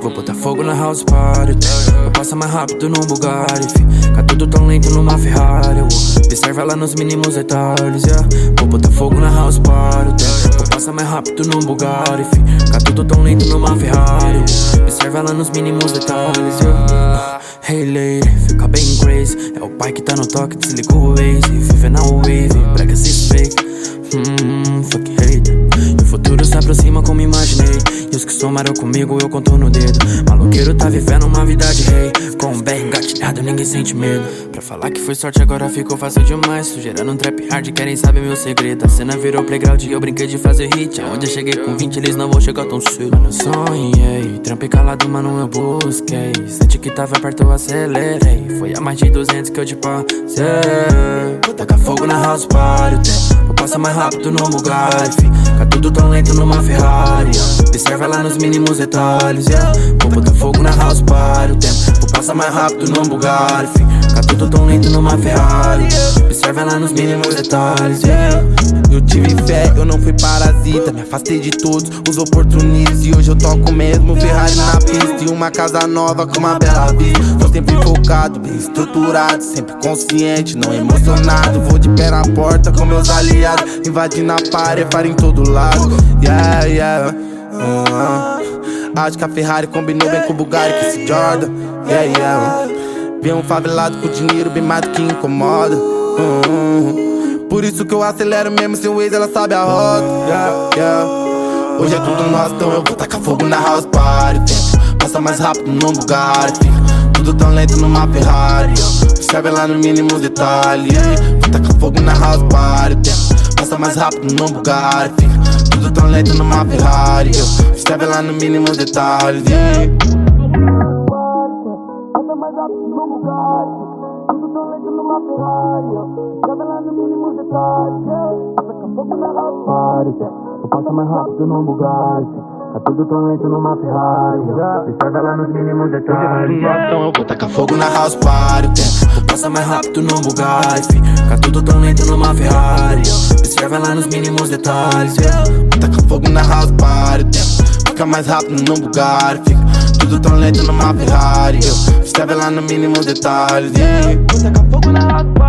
Vou botar fogo na house party. Vou passar mais rápido num Bugatti. Fica tudo tão lento numa Ferrari. Observa lá nos mínimos detalhes. Yeah. Vou botar fogo na house party. Vou passar mais rápido num Bugatti. Fica tudo tão lento numa Ferrari. Observa lá nos mínimos detalhes. Yeah. Hey lady, fica bem crazy. É o pai que tá no toque, desliga o Waze. Vive na wave, brega se fake. Hum, fuck E os que somaram comigo eu conto no dedo. Maloqueiro tá vivendo uma vida de rei. Um bem engatilhado, ninguém sente medo. Pra falar que foi sorte, agora ficou fácil demais. Sugerando um trap hard, querem saber meu segredo. A cena virou playground e eu brinquei de fazer hit. Aonde eu cheguei com 20, eles não vão chegar tão cedo. Mano, eu sonhei. Trampei calado, mano, eu busquei. Sente que tava perto, eu acelerei. Foi a mais de 200 que eu te passei. Vou fogo na house party. Vou passar mais rápido no Bugatti. Fica tudo tão lento numa Ferrari. Observa lá nos mínimos detalhes. Yeah. Vou botar fogo na house party. O tempo vou passar mais rápido no Bugatti. Fica tudo tão lento numa Ferrari. Observa lá nos mínimos detalhes. Yeah. Eu tive fé, eu não fui parasita. Me afastei de todos os oportunistas. E hoje eu toco mesmo Ferrari na pista. E uma casa nova com uma bela vista. Tô sempre focado, bem estruturado. Sempre consciente, não emocionado. Vou de pé na porta com meus aliados. Invadindo a parede, em todo lado. Yeah, yeah. Uh, acho que a Ferrari combinou bem com o Bugatti, com esse Jordan. Yeah, yeah. Vem um favelado com dinheiro bem mais do que incomoda. Uh, por isso que eu acelero mesmo o Waze, ela sabe a rota. Yeah, yeah. Hoje é tudo nosso, então eu vou tacar fogo na house party. Passa mais rápido Bugatti. Fica tudo tão lento numa Ferrari. Observe lá no mínimo detalhe. Vou tacar fogo na house party. Passa mais rápido no Bugatti. Tudo tão lento numa Ferrari. Detalhe. Ferrari. Observa lá no mínimo house party. Vou passar mais rápido no Bugatti. Tá tudo tão lento numa Ferrari. Observa lá nos mínimos detalhes. Então eu vou tacar fogo na house party. O tempo Vou passar mais rápido no Bugatti. Fica tudo tão lento numa Ferrari. Observa lá nos mínimos detalhes. Vou tacar fogo na house party. O tempo fica mais rápido no Bugatti. Fica tudo tão lento numa Ferrari. Observa lá no mínimo detalhes. Vou tacar fogo na house party.